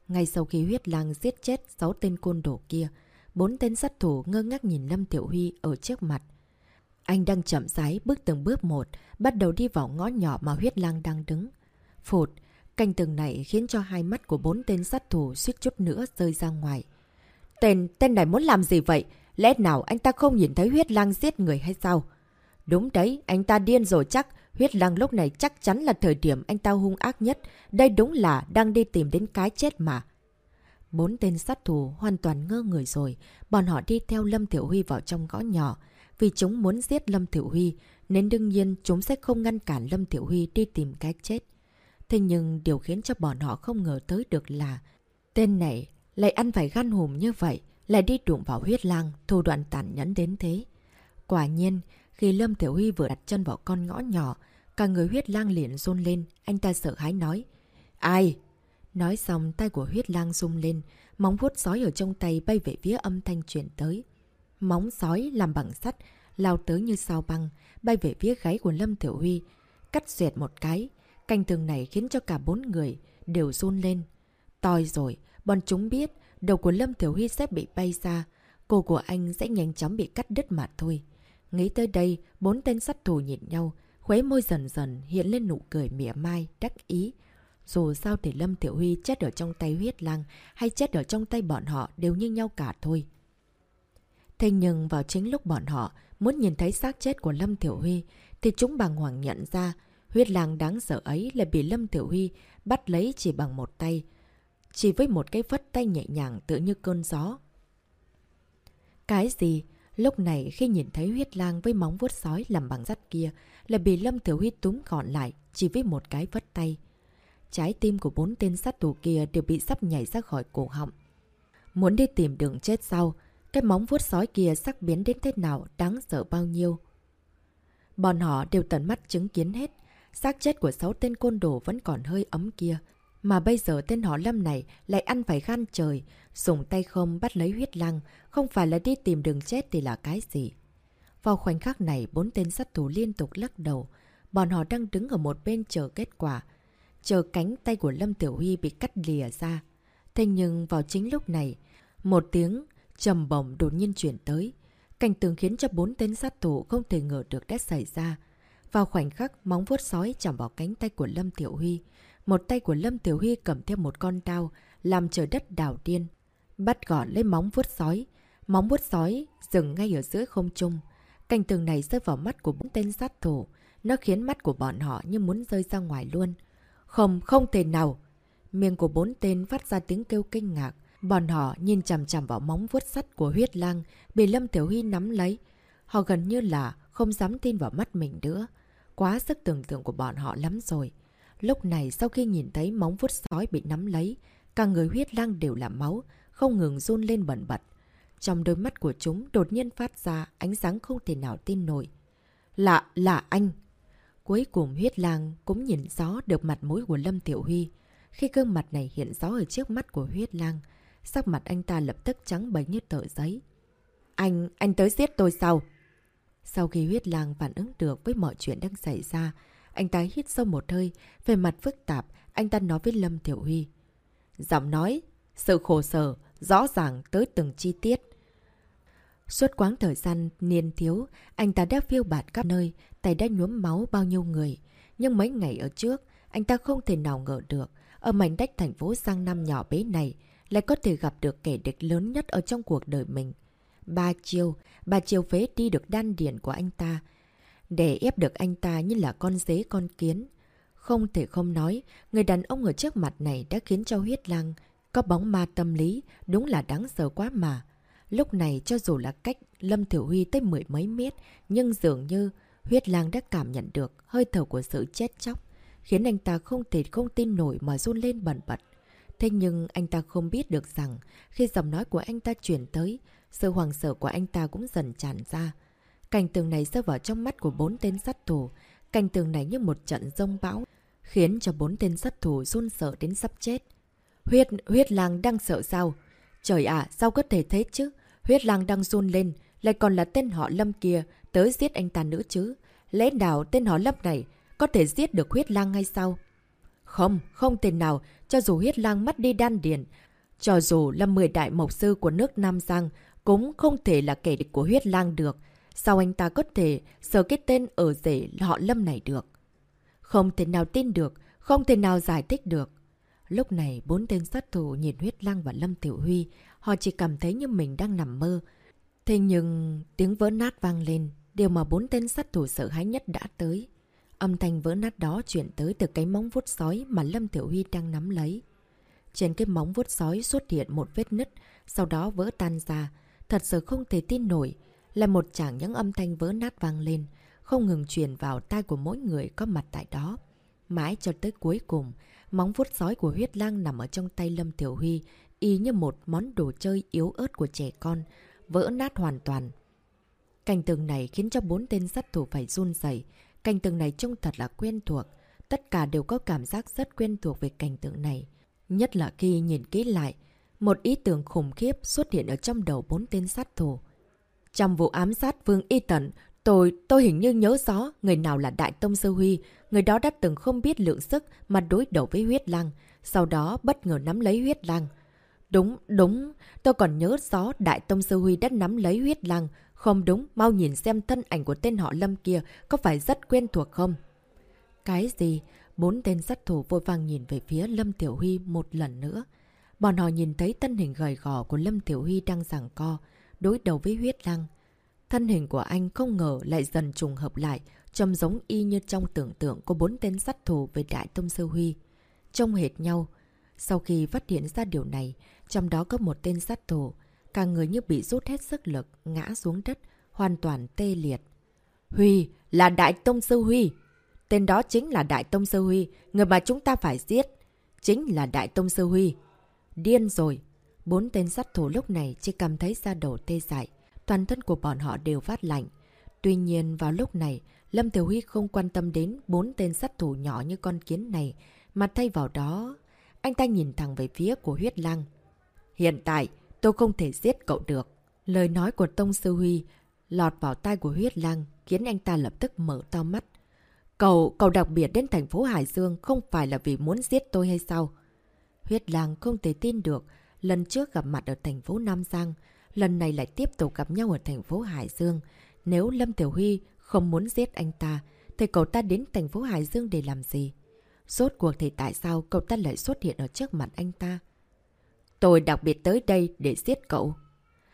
Ngay sau khi huyết lang giết chết 6 tên côn đồ kia, bốn tên sát thủ ngơ ngác nhìn Lâm Tiểu Huy ở trước mặt. Anh đang chậm rãi bước từng bước một, bắt đầu đi vào ngõ nhỏ mà huyết lang đang đứng. Phụt, canh tường này khiến cho hai mắt của bốn tên sát thủ suýt chút nữa rơi ra ngoài. Tên, tên này muốn làm gì vậy? Lẽ nào anh ta không nhìn thấy huyết lang giết người hay sao? Đúng đấy, anh ta điên rồi chắc. Huyết lang lúc này chắc chắn là thời điểm anh ta hung ác nhất. Đây đúng là đang đi tìm đến cái chết mà. Bốn tên sát thủ hoàn toàn ngơ người rồi. Bọn họ đi theo Lâm Tiểu Huy vào trong ngõ nhỏ. Vì chúng muốn giết Lâm Tiểu Huy, nên đương nhiên chúng sẽ không ngăn cản Lâm Tiểu Huy đi tìm cái chết. Thế nhưng điều khiến cho bọn họ không ngờ tới được là tên này lại ăn phải gan hùm như vậy, lại đi đụng vào huyết lang, thủ đoạn tàn nhẫn đến thế. Quả nhiên, khi Lâm Tiểu Huy vừa đặt chân vào con ngõ nhỏ, cả người huyết lang liền run lên, anh ta sợ hãi nói. Ai? Nói xong tay của huyết lang rung lên, móng vuốt sói ở trong tay bay về phía âm thanh chuyển tới. Móng sói làm bằng sắt, lao tới như sao băng, bay về phía gáy của Lâm Tiểu Huy, cắt dẹt một cái. Canh tường này khiến cho cả bốn người đều run lên. Tòi rồi, bọn chúng biết đầu của Lâm Tiểu Huy sẽ bị bay ra, cổ của anh sẽ nhanh chóng bị cắt đứt mà thôi. Nghĩ tới đây, bốn tên sát thủ nhìn nhau, khuấy môi dần dần hiện lên nụ cười mỉa mai, đắc ý. Dù sao thì Lâm Tiểu Huy chết ở trong tay huyết lang hay chết ở trong tay bọn họ đều như nhau cả thôi. Thế nhưng vào chính lúc bọn họ muốn nhìn thấy xác chết của Lâm Tiểu Huy thì chúng bằng hoàng nhận ra huyết lang đáng sợ ấy là bị Lâm Tiểu Huy bắt lấy chỉ bằng một tay. Chỉ với một cái vất tay nhẹ nhàng tựa như cơn gió. Cái gì? Lúc này khi nhìn thấy huyết lang với móng vuốt sói làm bằng sắt kia là bị Lâm Tiểu Huy túm gọn lại chỉ với một cái vất tay. Trái tim của bốn tên sát thủ kia đều bị sắp nhảy ra khỏi cổ họng. Muốn đi tìm đường chết sau, cái móng vuốt sói kia sắc biến đến thế nào đáng sợ bao nhiêu. Bọn họ đều tận mắt chứng kiến hết. xác chết của sáu tên côn đồ vẫn còn hơi ấm kia. Mà bây giờ tên họ Lâm này lại ăn phải gan trời, dùng tay không bắt lấy huyết lăng, không phải là đi tìm đường chết thì là cái gì. Vào khoảnh khắc này, bốn tên sát thủ liên tục lắc đầu. Bọn họ đang đứng ở một bên chờ kết quả. Chờ cánh tay của Lâm Tiểu Huy bị cắt lìa ra. Thế nhưng vào chính lúc này, một tiếng trầm bổng đột nhiên chuyển tới. Cảnh tường khiến cho bốn tên sát thủ không thể ngờ được đã xảy ra. Vào khoảnh khắc, móng vuốt sói chạm vào cánh tay của Lâm Tiểu Huy. Một tay của Lâm Tiểu Huy cầm theo một con đao, làm trời đất đảo điên. Bắt gọn lấy móng vuốt sói. Móng vuốt sói dừng ngay ở giữa không trung. Cảnh tường này rơi vào mắt của bốn tên sát thủ. Nó khiến mắt của bọn họ như muốn rơi ra ngoài luôn. Không, không thể nào. Miệng của bốn tên phát ra tiếng kêu kinh ngạc. Bọn họ nhìn chằm chằm vào móng vuốt sắt của huyết lang, bị Lâm Tiểu Huy nắm lấy. Họ gần như là không dám tin vào mắt mình nữa. Quá sức tưởng tượng của bọn họ lắm rồi. Lúc này sau khi nhìn thấy móng vuốt sói bị nắm lấy, cả người huyết lang đều là máu, không ngừng run lên bẩn bật. Trong đôi mắt của chúng đột nhiên phát ra ánh sáng không thể nào tin nổi. Lạ, là anh! Cuối cùng huyết lang cũng nhìn rõ được mặt mũi của Lâm Tiểu Huy. Khi gương mặt này hiện rõ ở trước mắt của huyết lang, Sắc mặt anh ta lập tức trắng bấy như tờ giấy. Anh, anh tới giết tôi sao? Sau khi huyết lang phản ứng được với mọi chuyện đang xảy ra, anh ta hít sâu một hơi, về mặt phức tạp, anh ta nói với Lâm Tiểu Huy. Giọng nói, sự khổ sở, rõ ràng tới từng chi tiết. Suốt quãng thời gian niên thiếu, anh ta đã phiêu bạt các nơi, tay đã nhuốm máu bao nhiêu người. Nhưng mấy ngày ở trước, anh ta không thể nào ngờ được, ở mảnh đất thành phố sang năm nhỏ bé này, lại có thể gặp được kẻ địch lớn nhất ở trong cuộc đời mình. Ba chiêu, ba chiêu phế đi được đan điển của anh ta, để ép được anh ta như là con dế con kiến. Không thể không nói, người đàn ông ở trước mặt này đã khiến cho huyết lang có bóng ma tâm lý, đúng là đáng sợ quá mà. Lúc này cho dù là cách Lâm Thiểu Huy tới mười mấy mét, nhưng dường như huyết lang đã cảm nhận được hơi thở của sự chết chóc, khiến anh ta không thể không tin nổi mà run lên bẩn bật. Thế nhưng anh ta không biết được rằng khi giọng nói của anh ta chuyển tới, sự hoàng sợ của anh ta cũng dần tràn ra. Cảnh tường này rơi vào trong mắt của bốn tên sát thủ. Cảnh tường này như một trận rông bão, khiến cho bốn tên sát thủ run sợ đến sắp chết. Huyết, huyết lang đang sợ sao? Trời ạ, sao có thể thế chứ? Huyết lang đang run lên, lại còn là tên họ Lâm kia, tới giết anh ta nữa chứ. Lẽ nào tên họ Lâm này có thể giết được huyết lang ngay sau không, không tên nào, cho dù huyết lang mất đi đan điền, cho dù là 10 đại mộc sư của nước Nam Giang, cũng không thể là kẻ địch của huyết lang được. Sao anh ta có thể sở cái tên ở rể họ Lâm này được? Không thể nào tin được, không thể nào giải thích được. Lúc này, bốn tên sát thủ nhìn huyết lang và Lâm Tiểu Huy, họ chỉ cảm thấy như mình đang nằm mơ. Thế nhưng, tiếng vỡ nát vang lên, điều mà bốn tên sát thủ sợ hãi nhất đã tới. Âm thanh vỡ nát đó chuyển tới từ cái móng vuốt sói mà Lâm Tiểu Huy đang nắm lấy. Trên cái móng vuốt sói xuất hiện một vết nứt, sau đó vỡ tan ra. Thật sự không thể tin nổi, là một chảng những âm thanh vỡ nát vang lên, không ngừng truyền vào tai của mỗi người có mặt tại đó. Mãi cho tới cuối cùng, móng vuốt sói của huyết lang nằm ở trong tay Lâm Tiểu Huy, y như một món đồ chơi yếu ớt của trẻ con, vỡ nát hoàn toàn. Cảnh tường này khiến cho bốn tên sát thủ phải run dậy. Cảnh tượng này trông thật là quen thuộc. Tất cả đều có cảm giác rất quen thuộc về cảnh tượng này. Nhất là khi nhìn kỹ lại, một ý tưởng khủng khiếp xuất hiện ở trong đầu bốn tên sát thủ. Trong vụ ám sát Vương Y Tần, tôi, tôi hình như nhớ rõ người nào là Đại Tông Sư Huy. Người đó đã từng không biết lượng sức mà đối đầu với huyết lăng, sau đó bất ngờ nắm lấy huyết lăng. Đúng, đúng, tôi còn nhớ rõ Đại Tông Sư Huy đã nắm lấy huyết lăng. Không đúng, mau nhìn xem thân ảnh của tên họ Lâm kia có phải rất quen thuộc không? Cái gì? Bốn tên sát thủ vội vàng nhìn về phía Lâm Tiểu Huy một lần nữa. Bọn họ nhìn thấy thân hình gầy gò của Lâm Tiểu Huy đang giằng co, đối đầu với huyết lăng. Thân hình của anh không ngờ lại dần trùng hợp lại, trông giống y như trong tưởng tượng của bốn tên sát thủ về Đại Tông Sư Huy. Trông hệt nhau. Sau khi phát hiện ra điều này, trong đó có một tên sát thủ, cả người như bị rút hết sức lực, ngã xuống đất, hoàn toàn tê liệt. Huy, là Đại Tông Sư Huy! Tên đó chính là Đại Tông Sư Huy, người mà chúng ta phải giết. Chính là Đại Tông Sư Huy. Điên rồi! Bốn tên sát thủ lúc này chỉ cảm thấy da đầu tê dại. Toàn thân của bọn họ đều phát lạnh. Tuy nhiên vào lúc này, Lâm Tiểu Huy không quan tâm đến bốn tên sát thủ nhỏ như con kiến này, mà thay vào đó, anh ta nhìn thẳng về phía của huyết lang. Hiện tại, tôi không thể giết cậu được. Lời nói của Tông Sư Huy lọt vào tai của huyết lang, khiến anh ta lập tức mở to mắt. Cậu, cậu đặc biệt đến thành phố Hải Dương không phải là vì muốn giết tôi hay sao? Huyết lang không thể tin được, lần trước gặp mặt ở thành phố Nam Giang, lần này lại tiếp tục gặp nhau ở thành phố Hải Dương. Nếu Lâm Tiểu Huy không muốn giết anh ta, thì cậu ta đến thành phố Hải Dương để làm gì? Rốt cuộc thì tại sao cậu ta lại xuất hiện ở trước mặt anh ta? Tôi đặc biệt tới đây để giết cậu.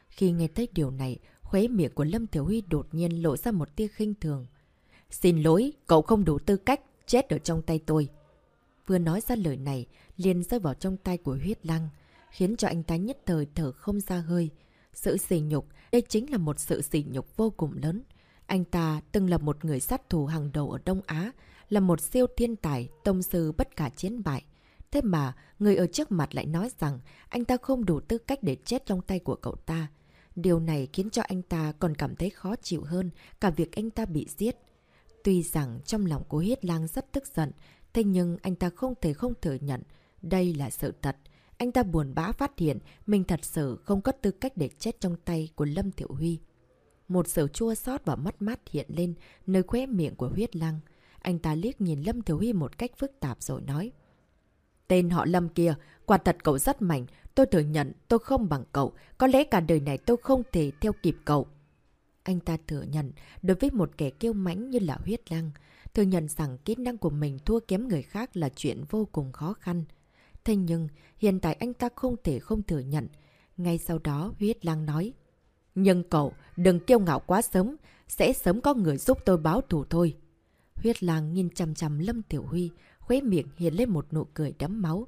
Khi nghe thấy điều này, khuế miệng của Lâm Tiểu Huy đột nhiên lộ ra một tia khinh thường. Xin lỗi, cậu không đủ tư cách chết ở trong tay tôi. Vừa nói ra lời này, liền rơi vào trong tay của huyết lăng, khiến cho anh ta nhất thời thở không ra hơi. Sự sỉ nhục, đây chính là một sự sỉ nhục vô cùng lớn. Anh ta từng là một người sát thủ hàng đầu ở Đông Á, là một siêu thiên tài, tông sư bất cả chiến bại. Thế mà, người ở trước mặt lại nói rằng anh ta không đủ tư cách để chết trong tay của cậu ta. Điều này khiến cho anh ta còn cảm thấy khó chịu hơn cả việc anh ta bị giết. Tuy rằng trong lòng của Hiết Lang rất tức giận, thế nhưng anh ta không thể không thừa nhận đây là sự thật. Anh ta buồn bã phát hiện mình thật sự không có tư cách để chết trong tay của Lâm Thiệu Huy. Một sự chua xót và mất mát hiện lên nơi khóe miệng của huyết lăng. Anh ta liếc nhìn Lâm Thiểu Huy một cách phức tạp rồi nói. Tên họ Lâm kia, quả thật cậu rất mạnh. Tôi thừa nhận tôi không bằng cậu. Có lẽ cả đời này tôi không thể theo kịp cậu. Anh ta thừa nhận, đối với một kẻ kiêu mãnh như là huyết lăng, thừa nhận rằng kỹ năng của mình thua kém người khác là chuyện vô cùng khó khăn. Thế nhưng, hiện tại anh ta không thể không thừa nhận. Ngay sau đó, huyết lang nói. Nhưng cậu, đừng kiêu ngạo quá sớm, sẽ sớm có người giúp tôi báo thù thôi. Huyết lang nhìn chằm chằm Lâm Tiểu Huy, khuế miệng hiện lên một nụ cười đấm máu.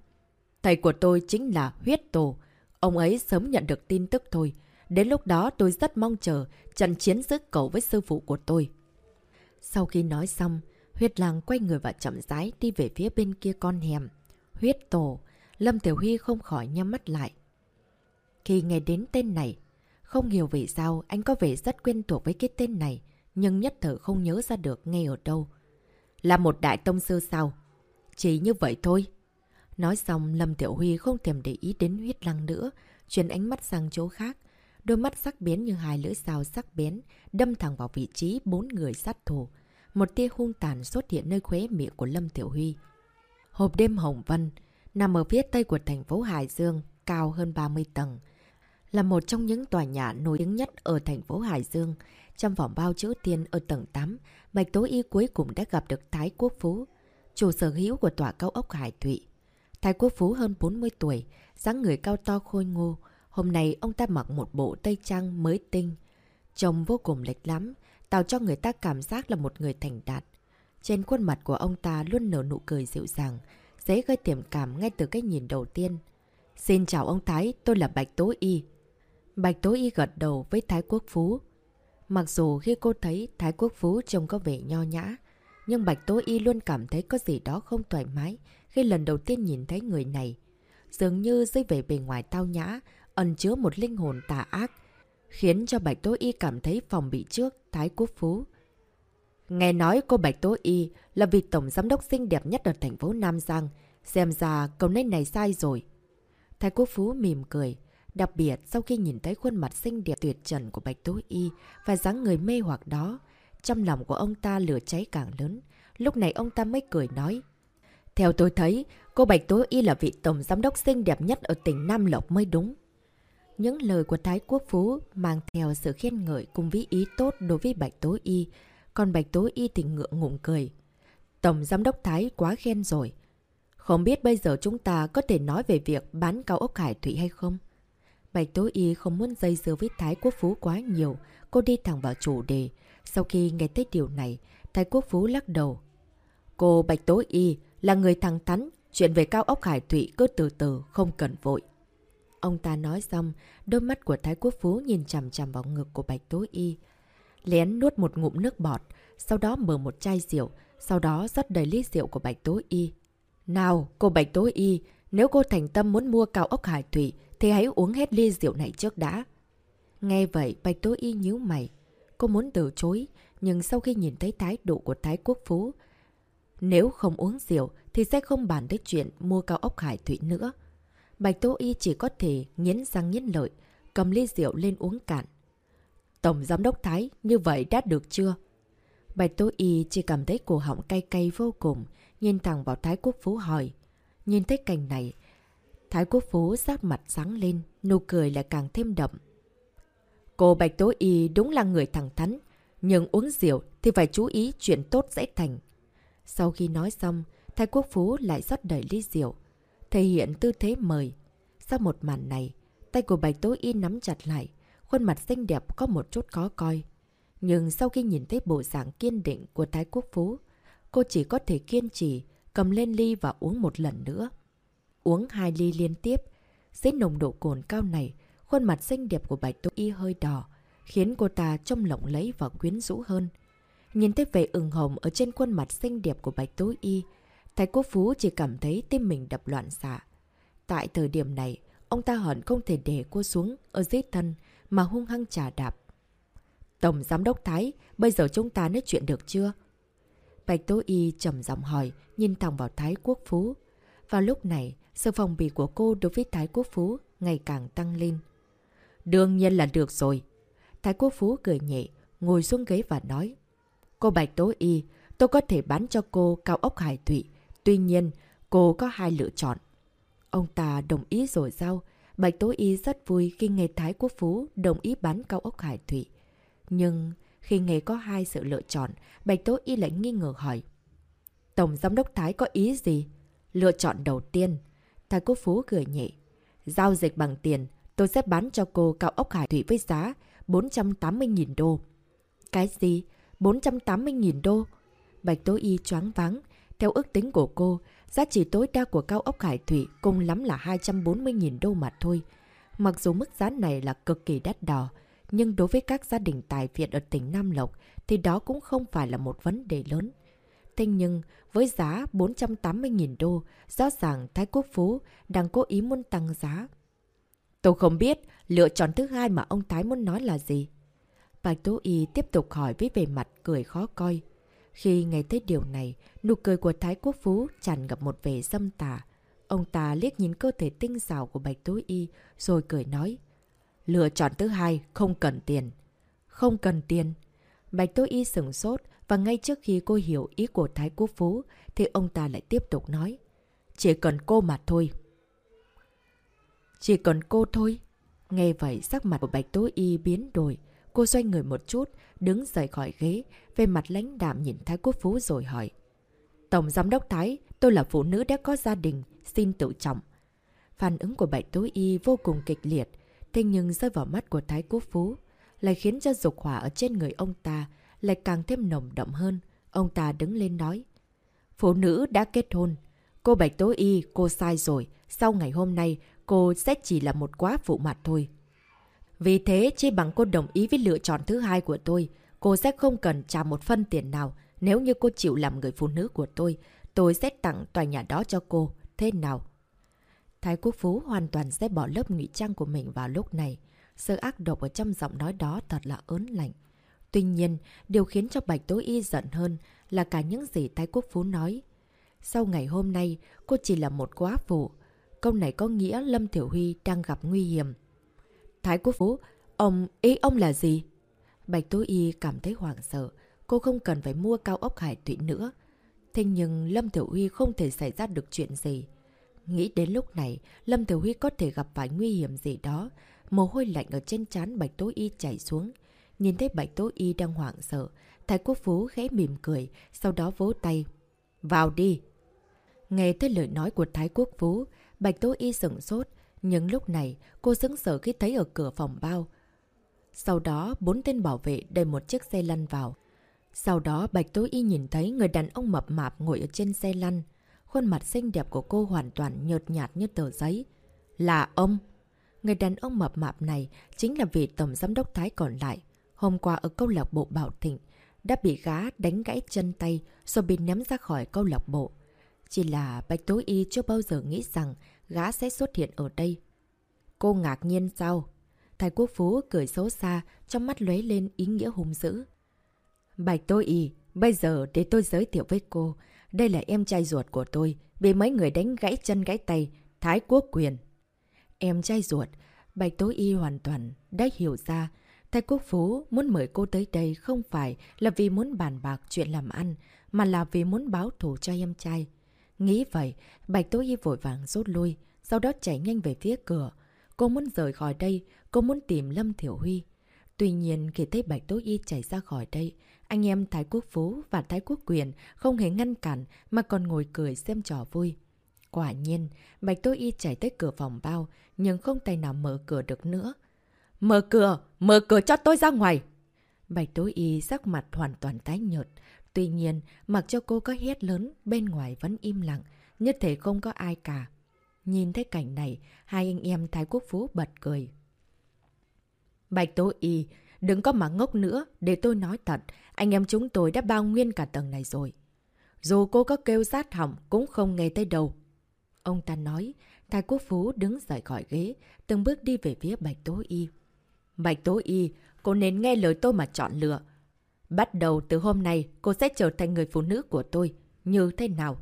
Thầy của tôi chính là huyết tổ. Ông ấy sớm nhận được tin tức thôi. Đến lúc đó tôi rất mong chờ trận chiến giữa cậu với sư phụ của tôi. Sau khi nói xong, huyết lang quay người và chậm rãi đi về phía bên kia con hẻm. Huyết tổ, Lâm Tiểu Huy không khỏi nhắm mắt lại. Khi nghe đến tên này, không hiểu vì sao anh có vẻ rất quen thuộc với cái tên này, nhưng nhất thời không nhớ ra được ngay ở đâu. Là một đại tông sư sao? Chỉ như vậy thôi. Nói xong, Lâm Tiểu Huy không thèm để ý đến huyết lăng nữa, chuyển ánh mắt sang chỗ khác. Đôi mắt sắc bén như hai lưỡi dao sắc bén, đâm thẳng vào vị trí bốn người sát thủ. Một tia hung tàn xuất hiện nơi khóe miệng của Lâm Tiểu Huy. Hộp đêm Hồng Vân, nằm ở phía tây của thành phố Hải Dương, cao hơn 30 tầng. Là một trong những tòa nhà nổi tiếng nhất ở thành phố Hải Dương. Trong vòng bao chữ tiên ở tầng 8, Bạch Tố Y cuối cùng đã gặp được Thái Quốc Phú, chủ sở hữu của tòa cao ốc Hải Thụy. Thái Quốc Phú hơn 40 tuổi, dáng người cao to khôi ngô. Hôm nay ông ta mặc một bộ tây trang mới tinh. Trông vô cùng lệch lắm, tạo cho người ta cảm giác là một người thành đạt. Trên khuôn mặt của ông ta luôn nở nụ cười dịu dàng, dễ gây tiềm cảm ngay từ cái nhìn đầu tiên. Xin chào ông Thái, tôi là Bạch Tố Y. Bạch Tố Y gật đầu với Thái Quốc Phú. Mặc dù khi cô thấy Thái Quốc Phú trông có vẻ nho nhã, nhưng Bạch Tố Y luôn cảm thấy có gì đó không thoải mái khi lần đầu tiên nhìn thấy người này. Dường như dưới vẻ bề ngoài tao nhã, ẩn chứa một linh hồn tà ác, khiến cho Bạch Tố Y cảm thấy phòng bị trước Thái Quốc Phú. Nghe nói cô Bạch Tố Y là vị tổng giám đốc xinh đẹp nhất ở thành phố Nam Giang, xem ra câu nói này sai rồi. Thái Quốc Phú mỉm cười, đặc biệt sau khi nhìn thấy khuôn mặt xinh đẹp tuyệt trần của Bạch Tố Y và dáng người mê hoặc đó, trong lòng của ông ta lửa cháy càng lớn. Lúc này ông ta mới cười nói. Theo tôi thấy, cô Bạch Tố Y là vị tổng giám đốc xinh đẹp nhất ở tỉnh Nam Lộc mới đúng. Những lời của Thái Quốc Phú mang theo sự khen ngợi cùng với ý tốt đối với Bạch Tố Y, còn Bạch Tố Y thì ngượng ngùng cười. Tổng giám đốc Thái quá khen rồi. Không biết bây giờ chúng ta có thể nói về việc bán cao ốc Hải Thủy hay không? Bạch Tố Y không muốn dây dưa với Thái Quốc Phú quá nhiều, cô đi thẳng vào chủ đề. Sau khi nghe thấy điều này, Thái Quốc Phú lắc đầu. Cô Bạch Tố Y là người thẳng thắn, chuyện về cao ốc Hải Thụy cứ từ từ, không cần vội. Ông ta nói xong, đôi mắt của Thái Quốc Phú nhìn chằm chằm vào ngực của Bạch Tố Y. Lén nuốt một ngụm nước bọt, sau đó mở một chai rượu, sau đó rót đầy ly rượu của Bạch Tố Y. Nào, cô Bạch Tố Y, nếu cô thành tâm muốn mua cao ốc Hải Thụy thì hãy uống hết ly rượu này trước đã. Nghe vậy, Bạch Tố Y nhíu mày. Cô muốn từ chối, nhưng sau khi nhìn thấy thái độ của Thái Quốc Phú, nếu không uống rượu thì sẽ không bàn tới chuyện mua cao ốc Hải Thủy nữa. Bạch Tố Y chỉ có thể nghiến răng nghiến lợi, cầm ly rượu lên uống cạn. Tổng Giám đốc Thái, như vậy đã được chưa? Bạch Tố Y chỉ cảm thấy cổ họng cay cay vô cùng, nhìn thẳng vào Thái Quốc Phú hỏi. Nhìn thấy cảnh này, Thái Quốc Phú sát mặt sáng lên, nụ cười lại càng thêm đậm. Cô Bạch Tố Y đúng là người thẳng thắn, nhưng uống rượu thì phải chú ý chuyện tốt dễ thành. Sau khi nói xong, Thái Quốc Phú lại rót đầy ly rượu, thể hiện tư thế mời. Sau một màn này, tay của Bạch Tố Y nắm chặt lại, khuôn mặt xinh đẹp có một chút khó coi. Nhưng sau khi nhìn thấy bộ dạng kiên định của Thái Quốc Phú, cô chỉ có thể kiên trì, cầm lên ly và uống một lần nữa. Uống hai ly liên tiếp, dưới nồng độ cồn cao này, khuôn mặt xinh đẹp của Bạch Tố Y hơi đỏ, khiến cô ta trông lộng lẫy và quyến rũ hơn. Nhìn thấy vẻ ửng hồng ở trên khuôn mặt xinh đẹp của Bạch Tố Y, Thái Quốc Phú chỉ cảm thấy tim mình đập loạn xạ. Tại thời điểm này, ông ta hận không thể để cô xuống ở dưới thân mà hung hăng trả đạp. Tổng Giám đốc Thái, bây giờ chúng ta nói chuyện được chưa? Bạch Tố Y trầm giọng hỏi, nhìn thẳng vào Thái Quốc Phú. Vào lúc này, sự phòng bị của cô đối với Thái Quốc Phú ngày càng tăng lên. Đương nhiên là được rồi. Thái Quốc Phú cười nhẹ, ngồi xuống ghế và nói. Cô Bạch Tố Y, tôi có thể bán cho cô cao ốc hải thủy. Tuy nhiên, cô có hai lựa chọn. Ông ta đồng ý rồi sao? Bạch Tố Y rất vui khi nghe Thái Quốc Phú đồng ý bán cao ốc hải thủy. Nhưng khi nghe có hai sự lựa chọn, Bạch Tố Y lại nghi ngờ hỏi. Tổng Giám đốc Thái có ý gì? Lựa chọn đầu tiên, Thái Quốc Phú cười nhẹ. Giao dịch bằng tiền, tôi sẽ bán cho cô cao ốc hải thủy với giá 480.000 đô. Cái gì? 480.000 đô? Bạch Tố Y choáng váng. Theo ước tính của cô, giá trị tối đa của cao ốc hải thủy cùng lắm là 240.000 đô mà thôi. Mặc dù mức giá này là cực kỳ đắt đỏ, nhưng đối với các gia đình tài Việt ở tỉnh Nam Lộc thì đó cũng không phải là một vấn đề lớn. Thế nhưng, với giá 480.000 đô, rõ ràng Thái Quốc Phú đang cố ý muốn tăng giá. Tôi không biết lựa chọn thứ hai mà ông Thái muốn nói là gì. Bạch Tố Y tiếp tục hỏi với vẻ mặt cười khó coi. Khi nghe thấy điều này, nụ cười của Thái Quốc Phú tràn ngập một vẻ dâm tà. Ông ta liếc nhìn cơ thể tinh xảo của Bạch Tố Y rồi cười nói. Lựa chọn thứ hai, không cần tiền. Không cần tiền. Bạch Tố Y sửng sốt và ngay trước khi cô hiểu ý của Thái Quốc Phú thì ông ta lại tiếp tục nói. Chỉ cần cô mà thôi. Chỉ còn cô thôi. Nghe vậy sắc mặt của Bạch Tố Y biến đổi. Cô xoay người một chút, đứng rời khỏi ghế, về mặt lãnh đạm nhìn Thái Quốc Phú rồi hỏi. Tổng Giám đốc Thái, tôi là phụ nữ đã có gia đình, xin tự trọng. Phản ứng của Bạch Tố Y vô cùng kịch liệt, thế nhưng rơi vào mắt của Thái Quốc Phú, lại khiến cho dục hỏa ở trên người ông ta lại càng thêm nồng đậm hơn. Ông ta đứng lên nói. Phụ nữ đã kết hôn. Cô Bạch Tố Y, cô sai rồi. Sau ngày hôm nay, cô sẽ chỉ là một quá phụ mặt thôi. Vì thế, chỉ bằng cô đồng ý với lựa chọn thứ hai của tôi, cô sẽ không cần trả một phân tiền nào. Nếu như cô chịu làm người phụ nữ của tôi, tôi sẽ tặng tòa nhà đó cho cô. Thế nào? Thái Quốc Phú hoàn toàn sẽ bỏ lớp ngụy trang của mình vào lúc này. Sự ác độc ở trong giọng nói đó thật là ớn lạnh. Tuy nhiên, điều khiến cho Bạch tối Y giận hơn là cả những gì Thái Quốc Phú nói. Sau ngày hôm nay, cô chỉ là một quá phụ. Câu này có nghĩa Lâm Thiểu Huy đang gặp nguy hiểm. Thái Quốc Phú, ông, ý ông là gì? Bạch Tố Y cảm thấy hoảng sợ. Cô không cần phải mua cao ốc hải thủy nữa. Thế nhưng Lâm Thiểu Huy không thể xảy ra được chuyện gì. Nghĩ đến lúc này, Lâm Thiểu Huy có thể gặp phải nguy hiểm gì đó. Mồ hôi lạnh ở trên trán Bạch Tố Y chảy xuống. Nhìn thấy Bạch Tố Y đang hoảng sợ, Thái Quốc Phú khẽ mỉm cười, sau đó vỗ tay. Vào đi! Nghe thấy lời nói của Thái Quốc Phú, Bạch Tố Y sửng sốt, nhưng lúc này cô sững sờ khi thấy ở cửa phòng bao. Sau đó, bốn tên bảo vệ đầy một chiếc xe lăn vào. Sau đó, Bạch Tố Y nhìn thấy người đàn ông mập mạp ngồi ở trên xe lăn. Khuôn mặt xinh đẹp của cô hoàn toàn nhợt nhạt như tờ giấy. Là ông! Người đàn ông mập mạp này chính là vị tổng giám đốc Thái còn lại. Hôm qua ở câu lạc bộ Bảo Thịnh, đã bị gá đánh gãy chân tay rồi bị ném ra khỏi câu lạc bộ. Chỉ là Bạch Tố Y chưa bao giờ nghĩ rằng gã sẽ xuất hiện ở đây. Cô ngạc nhiên sao? Thái Quốc Phú cười xấu xa, trong mắt lóe lên ý nghĩa hung dữ. Bạch Tố Y, bây giờ để tôi giới thiệu với cô. Đây là em trai ruột của tôi, bị mấy người đánh gãy chân gãy tay, Thái Quốc Quyền. Em trai ruột, Bạch Tố Y hoàn toàn đã hiểu ra Thái Quốc Phú muốn mời cô tới đây không phải là vì muốn bàn bạc chuyện làm ăn, mà là vì muốn báo thù cho em trai. Nghĩ vậy, Bạch Tố Y vội vàng rút lui, sau đó chạy nhanh về phía cửa. Cô muốn rời khỏi đây, cô muốn tìm Lâm Thiểu Huy. Tuy nhiên khi thấy Bạch Tố Y chạy ra khỏi đây, anh em Thái Quốc Phú và Thái Quốc Quyền không hề ngăn cản mà còn ngồi cười xem trò vui. Quả nhiên, Bạch Tố Y chạy tới cửa phòng bao, nhưng không tay nào mở cửa được nữa. Mở cửa! Mở cửa cho tôi ra ngoài! Bạch Tố Y sắc mặt hoàn toàn tái nhợt. Tuy nhiên, mặc cho cô có hét lớn, bên ngoài vẫn im lặng, nhất thể không có ai cả. Nhìn thấy cảnh này, hai anh em Thái Quốc Phú bật cười. Bạch Tố Y, đừng có mà ngốc nữa, để tôi nói thật, anh em chúng tôi đã bao nguyên cả tầng này rồi. Dù cô có kêu sát hỏng cũng không nghe tới đâu. Ông ta nói, Thái Quốc Phú đứng dậy khỏi ghế, từng bước đi về phía Bạch Tố Y. Bạch Tố Y, cô nên nghe lời tôi mà chọn lựa. Bắt đầu từ hôm nay, cô sẽ trở thành người phụ nữ của tôi. Như thế nào?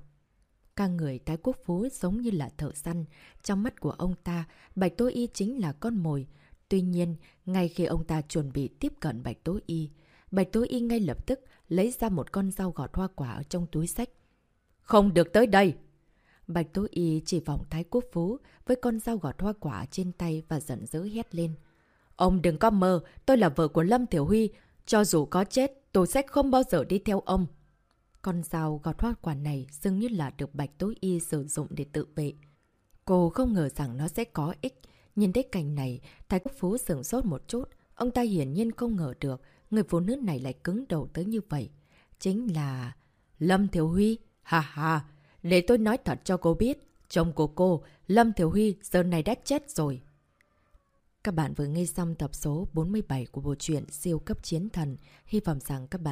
Các người tái quốc phú giống như là thợ săn. Trong mắt của ông ta, Bạch Tố Y chính là con mồi. Tuy nhiên, ngay khi ông ta chuẩn bị tiếp cận Bạch Tố Y, Bạch Tố Y ngay lập tức lấy ra một con dao gọt hoa quả ở trong túi sách. Không được tới đây! Bạch Tố Y chỉ vòng Thái Quốc Phú với con dao gọt hoa quả trên tay và giận dữ hét lên. Ông đừng có mơ, tôi là vợ của Lâm Thiểu Huy. Cho dù có chết, tôi sẽ không bao giờ đi theo ông. Con dao gọt hoa quả này dường như là được Bạch Tối Y sử dụng để tự vệ. Cô không ngờ rằng nó sẽ có ích. Nhìn thấy cảnh này, Thái Quốc Phú sửng sốt một chút. Ông ta hiển nhiên không ngờ được người phụ nữ này lại cứng đầu tới như vậy. Chính là... Lâm Thiểu Huy. Ha ha, để tôi nói thật cho cô biết. Chồng của cô, Lâm Thiểu Huy, giờ này đã chết rồi. Các bạn vừa nghe xong tập số 47 của bộ truyện Siêu cấp chiến thần. Hy vọng rằng các bạn